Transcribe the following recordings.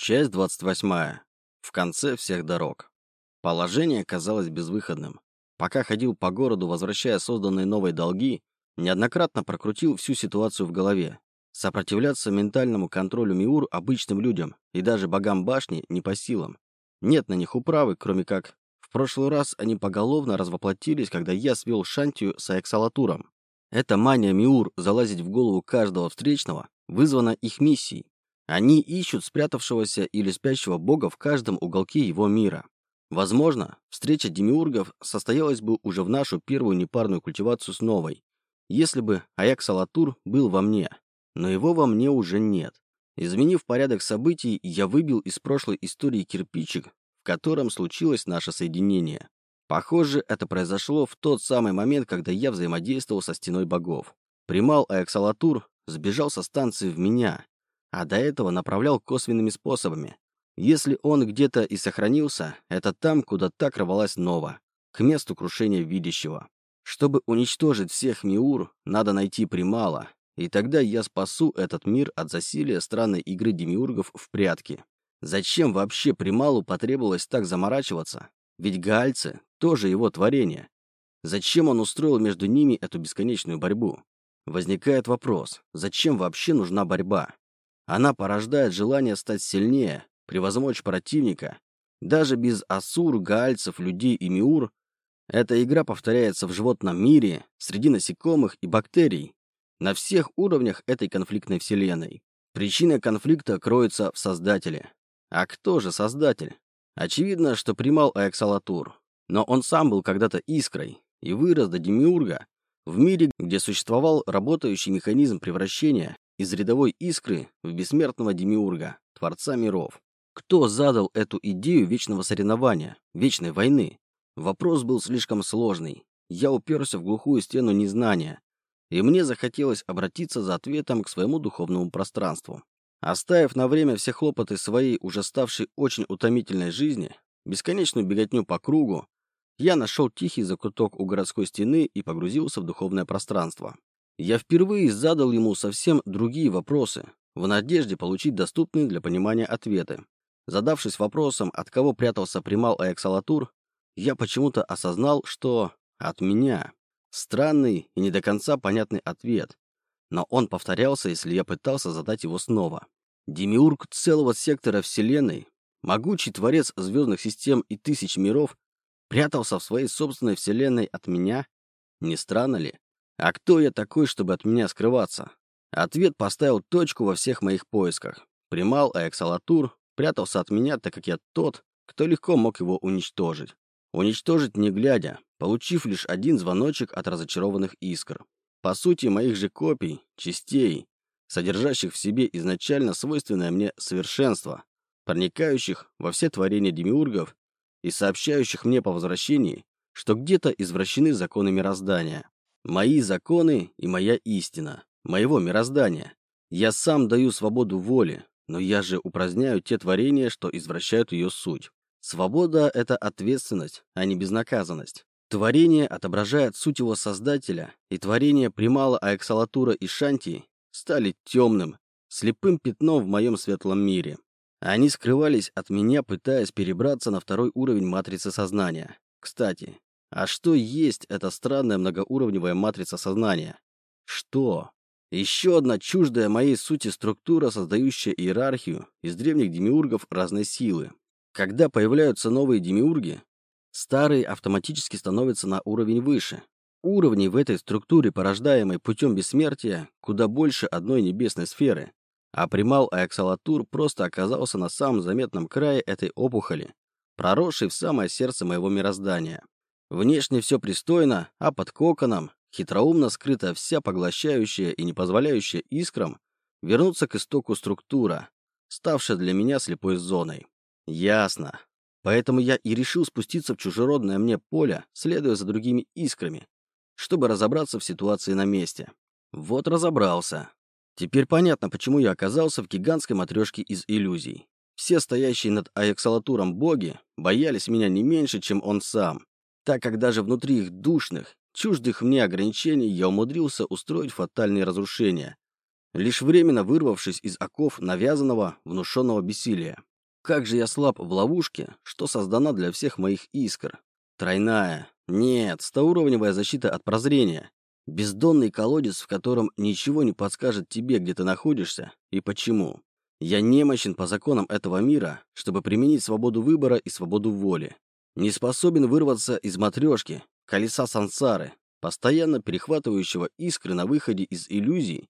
Часть 28. В конце всех дорог. Положение казалось безвыходным. Пока ходил по городу, возвращая созданные новые долги, неоднократно прокрутил всю ситуацию в голове. Сопротивляться ментальному контролю Миур обычным людям и даже богам башни не по силам. Нет на них управы, кроме как в прошлый раз они поголовно развоплотились, когда я свел Шантию с Аэксалатуром. Эта мания Миур залазить в голову каждого встречного вызвана их миссией. Они ищут спрятавшегося или спящего бога в каждом уголке его мира. Возможно, встреча демиургов состоялась бы уже в нашу первую непарную культивацию с новой, если бы Аякс Алатур был во мне. Но его во мне уже нет. Изменив порядок событий, я выбил из прошлой истории кирпичик, в котором случилось наше соединение. Похоже, это произошло в тот самый момент, когда я взаимодействовал со стеной богов. Примал Аяксалатур сбежал со станции в меня, а до этого направлял косвенными способами. Если он где-то и сохранился, это там, куда так рвалась Нова, к месту крушения видящего. Чтобы уничтожить всех Миур, надо найти Примала, и тогда я спасу этот мир от засилия странной игры демиургов в прятки. Зачем вообще Прималу потребовалось так заморачиваться? Ведь гаальцы тоже его творение. Зачем он устроил между ними эту бесконечную борьбу? Возникает вопрос, зачем вообще нужна борьба? Она порождает желание стать сильнее, превозмочь противника. Даже без асур, гаальцев, людей и миур эта игра повторяется в животном мире, среди насекомых и бактерий, на всех уровнях этой конфликтной вселенной. Причина конфликта кроется в Создателе. А кто же Создатель? Очевидно, что примал Аэксалатур. Но он сам был когда-то искрой и вырос до Демиурга в мире, где существовал работающий механизм превращения из рядовой искры в бессмертного демиурга, творца миров. Кто задал эту идею вечного соревнования, вечной войны? Вопрос был слишком сложный. Я уперся в глухую стену незнания, и мне захотелось обратиться за ответом к своему духовному пространству. Оставив на время все хлопоты своей уже ставшей очень утомительной жизни, бесконечную беготню по кругу, я нашел тихий закуток у городской стены и погрузился в духовное пространство. Я впервые задал ему совсем другие вопросы, в надежде получить доступные для понимания ответы. Задавшись вопросом, от кого прятался примал Аэксалатур, я почему-то осознал, что от меня. Странный и не до конца понятный ответ, но он повторялся, если я пытался задать его снова. Демиург целого сектора Вселенной, могучий творец звездных систем и тысяч миров, Прятался в своей собственной вселенной от меня? Не странно ли? А кто я такой, чтобы от меня скрываться? Ответ поставил точку во всех моих поисках. Примал Аэксалатур, прятался от меня, так как я тот, кто легко мог его уничтожить. Уничтожить не глядя, получив лишь один звоночек от разочарованных искр. По сути, моих же копий, частей, содержащих в себе изначально свойственное мне совершенство, проникающих во все творения демиургов и сообщающих мне по возвращении, что где-то извращены законы мироздания. Мои законы и моя истина, моего мироздания. Я сам даю свободу воли, но я же упраздняю те творения, что извращают ее суть. Свобода — это ответственность, а не безнаказанность. Творение отображает суть его создателя, и творение Примала Аэксалатура и Шанти стали темным, слепым пятном в моем светлом мире. Они скрывались от меня, пытаясь перебраться на второй уровень матрицы сознания. Кстати, а что есть эта странная многоуровневая матрица сознания? Что? Еще одна чуждая моей сути структура, создающая иерархию из древних демиургов разной силы. Когда появляются новые демиурги, старые автоматически становятся на уровень выше. Уровней в этой структуре, порождаемой путем бессмертия, куда больше одной небесной сферы. А примал Аэксалатур просто оказался на самом заметном крае этой опухоли, проросшей в самое сердце моего мироздания. Внешне все пристойно, а под коконом хитроумно скрыта вся поглощающая и не позволяющая искрам вернуться к истоку структура, ставшая для меня слепой зоной. Ясно. Поэтому я и решил спуститься в чужеродное мне поле, следуя за другими искрами, чтобы разобраться в ситуации на месте. Вот разобрался. Теперь понятно, почему я оказался в гигантской матрешке из иллюзий. Все стоящие над Аяксалатуром боги боялись меня не меньше, чем он сам, так как даже внутри их душных, чуждых мне ограничений я умудрился устроить фатальные разрушения, лишь временно вырвавшись из оков навязанного, внушенного бессилия. как же я слаб в ловушке, что создана для всех моих искр. Тройная. Нет, стоуровневая защита от прозрения. Бездонный колодец, в котором ничего не подскажет тебе, где ты находишься и почему. Я немощен по законам этого мира, чтобы применить свободу выбора и свободу воли. Не способен вырваться из матрешки, колеса сансары, постоянно перехватывающего искры на выходе из иллюзий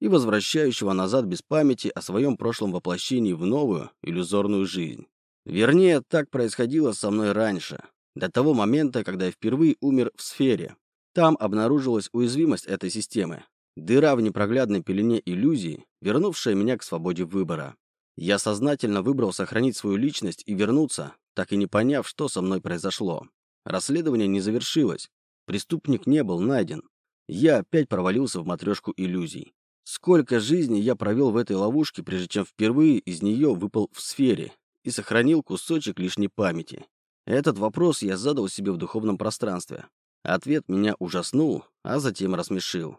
и возвращающего назад без памяти о своем прошлом воплощении в новую иллюзорную жизнь. Вернее, так происходило со мной раньше, до того момента, когда я впервые умер в сфере. Там обнаружилась уязвимость этой системы, дыра в непроглядной пелене иллюзий, вернувшая меня к свободе выбора. Я сознательно выбрал сохранить свою личность и вернуться, так и не поняв, что со мной произошло. Расследование не завершилось, преступник не был найден. Я опять провалился в матрешку иллюзий. Сколько жизней я провел в этой ловушке, прежде чем впервые из нее выпал в сфере и сохранил кусочек лишней памяти? Этот вопрос я задал себе в духовном пространстве. Ответ меня ужаснул, а затем рассмешил.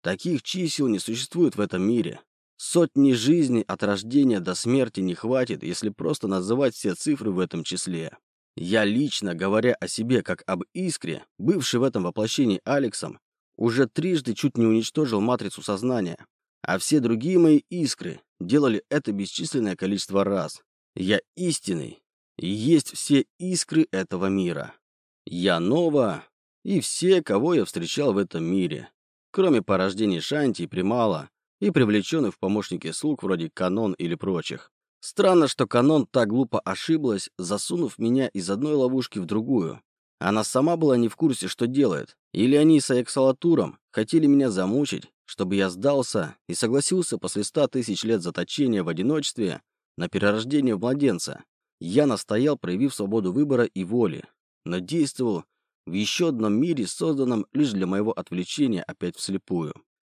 Таких чисел не существует в этом мире. Сотни жизней от рождения до смерти не хватит, если просто называть все цифры в этом числе. Я лично, говоря о себе как об искре, бывший в этом воплощении Алексом, уже трижды чуть не уничтожил матрицу сознания, а все другие мои искры делали это бесчисленное количество раз. Я истинный, и есть все искры этого мира. Я Нова и все, кого я встречал в этом мире, кроме порождений Шанти и Примала и привлеченных в помощники слуг вроде Канон или прочих. Странно, что Канон так глупо ошиблась, засунув меня из одной ловушки в другую, она сама была не в курсе, что делает. Или они с Аэксалатуром хотели меня замучить, чтобы я сдался и согласился после ста тысяч лет заточения в одиночестве на перерождение в младенца. Я настоял, проявив свободу выбора и воли, но действовал в еще одном мире, созданном лишь для моего отвлечения опять вслепую.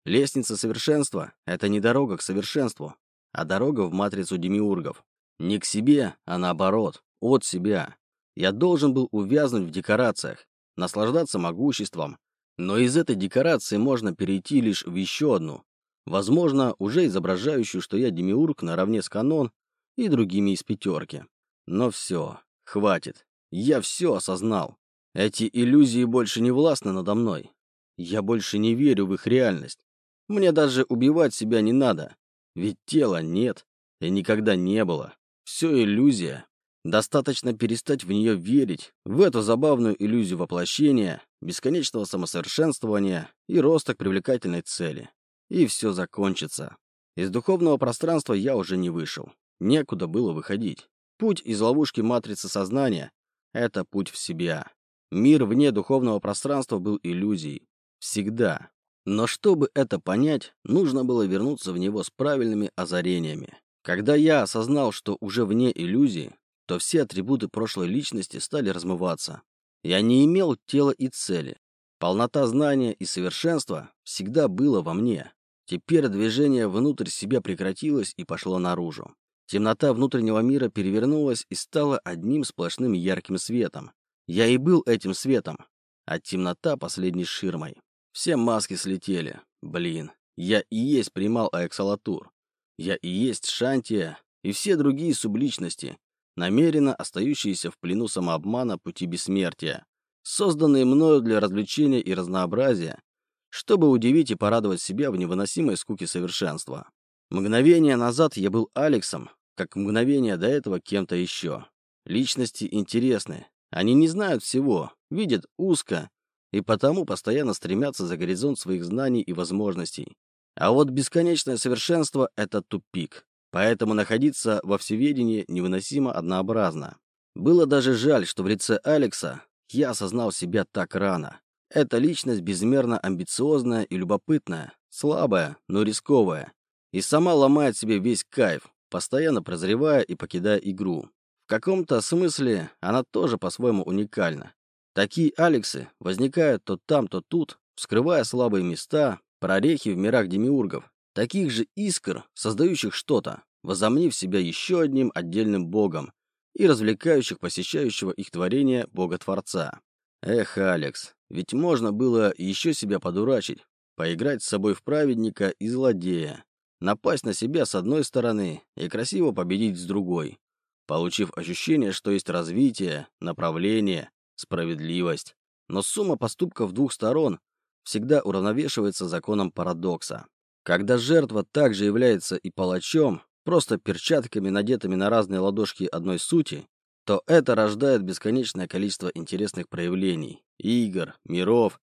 Лестница совершенства — это не дорога к совершенству, а дорога в матрицу демиургов. Не к себе, а наоборот, от себя. Я должен был увязнуть в декорациях, наслаждаться могуществом, но из этой декорации можно перейти лишь в еще одну, возможно, уже изображающую, что я демиург наравне с канон и другими из пятерки. Но все, хватит. Я все осознал. Эти иллюзии больше не властны надо мной. Я больше не верю в их реальность. Мне даже убивать себя не надо. Ведь тела нет и никогда не было. Все иллюзия. Достаточно перестать в нее верить, в эту забавную иллюзию воплощения, бесконечного самосовершенствования и роста к привлекательной цели. И все закончится. Из духовного пространства я уже не вышел. Некуда было выходить. Путь из ловушки матрицы сознания — это путь в себя. Мир вне духовного пространства был иллюзией. Всегда. Но чтобы это понять, нужно было вернуться в него с правильными озарениями. Когда я осознал, что уже вне иллюзии, то все атрибуты прошлой личности стали размываться. Я не имел тела и цели. Полнота знания и совершенства всегда было во мне. Теперь движение внутрь себя прекратилось и пошло наружу. Темнота внутреннего мира перевернулась и стала одним сплошным ярким светом. Я и был этим светом, а темнота последней ширмой. Все маски слетели. Блин, я и есть примал Аэксалатур. Я и есть Шантия и все другие субличности, намеренно остающиеся в плену самообмана пути бессмертия, созданные мною для развлечения и разнообразия, чтобы удивить и порадовать себя в невыносимой скуке совершенства. Мгновение назад я был Алексом, как мгновение до этого кем-то еще. Личности интересны. Они не знают всего, видят узко и потому постоянно стремятся за горизонт своих знаний и возможностей. А вот бесконечное совершенство — это тупик. Поэтому находиться во всеведении невыносимо однообразно. Было даже жаль, что в лице Алекса я осознал себя так рано. Эта личность безмерно амбициозная и любопытная, слабая, но рисковая. И сама ломает себе весь кайф, постоянно прозревая и покидая игру. В каком-то смысле она тоже по-своему уникальна. Такие Алексы возникают то там, то тут, вскрывая слабые места, прорехи в мирах демиургов, Таких же искр, создающих что-то, возомнив себя еще одним отдельным богом и развлекающих посещающего их творение бога-творца. Эх, Алекс, ведь можно было еще себя подурачить, поиграть с собой в праведника и злодея, напасть на себя с одной стороны и красиво победить с другой. получив ощущение, что есть развитие, направление, справедливость. Но сумма поступков двух сторон всегда уравновешивается законом парадокса. Когда жертва также является и палачом, просто перчатками, надетыми на разные ладошки одной сути, то это рождает бесконечное количество интересных проявлений, игр, миров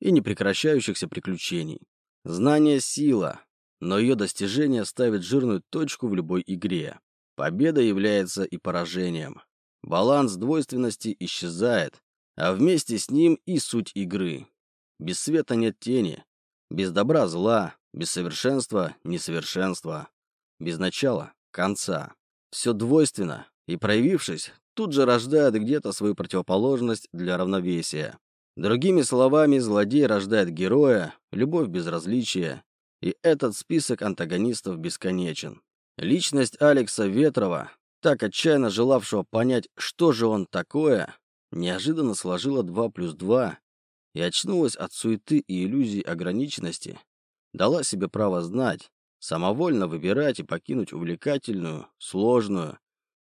и непрекращающихся приключений. Знание – сила, но ее достижение ставит жирную точку в любой игре. Победа является и поражением. Баланс двойственности исчезает, а вместе с ним и суть игры. Без света нет тени, без добра – зла, без совершенства – несовершенства, без начала – конца. Все двойственно, и, проявившись, тут же рождает где-то свою противоположность для равновесия. Другими словами, злодей рождает героя, любовь безразличия, и этот список антагонистов бесконечен. Личность Алекса Ветрова, так отчаянно желавшего понять, что же он такое, неожиданно сложила 2 плюс 2 и очнулась от суеты и иллюзий ограниченности, дала себе право знать, самовольно выбирать и покинуть увлекательную, сложную,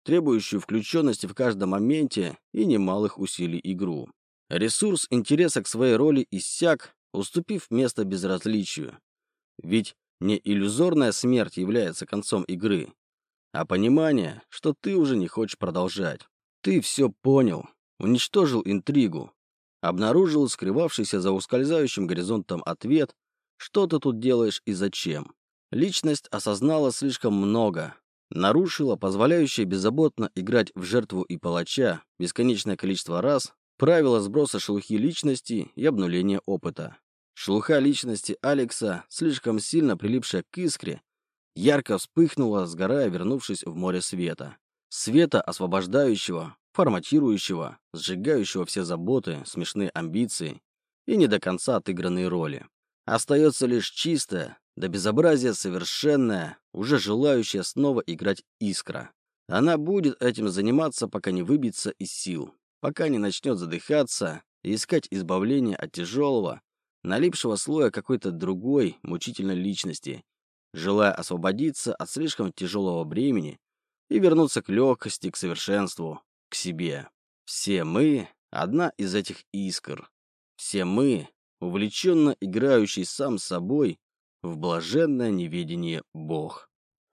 требующую включенности в каждом моменте и немалых усилий игру. Ресурс интереса к своей роли иссяк, уступив место безразличию. Ведь не иллюзорная смерть является концом игры, а понимание, что ты уже не хочешь продолжать. Ты все понял, уничтожил интригу, обнаружил скрывавшийся за ускользающим горизонтом ответ, что ты тут делаешь и зачем. Личность осознала слишком много, нарушила позволяющее беззаботно играть в жертву и палача бесконечное количество раз правила сброса шелухи личности и обнуления опыта. Шелуха личности Алекса, слишком сильно прилипшая к искре, ярко вспыхнула, сгорая, вернувшись в море света. Света, освобождающего, форматирующего, сжигающего все заботы, смешные амбиции и не до конца отыгранные роли. Остается лишь чистая, до безобразия совершенная, уже желающая снова играть искра. Она будет этим заниматься, пока не выбьется из сил, пока не начнет задыхаться и искать избавления от тяжелого, налипшего слоя какой-то другой, мучительной личности, желая освободиться от слишком тяжелого бремени и вернуться к легкости, к совершенству, к себе. Все мы — одна из этих искр. Все мы, увлеченно играющий сам собой в блаженное неведение Бог.